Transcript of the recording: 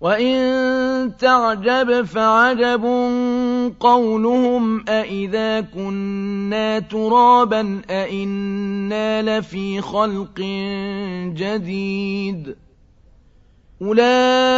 وَإِن تَعْجَبْ فَعَجَبٌ قَوْلُهُمْ أَإِذَا كُنَّا تُرَابًا أَإِنَّا لَفِي خَلْقٍ جَدِيدٍ أُولَئِكَ